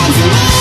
Cause me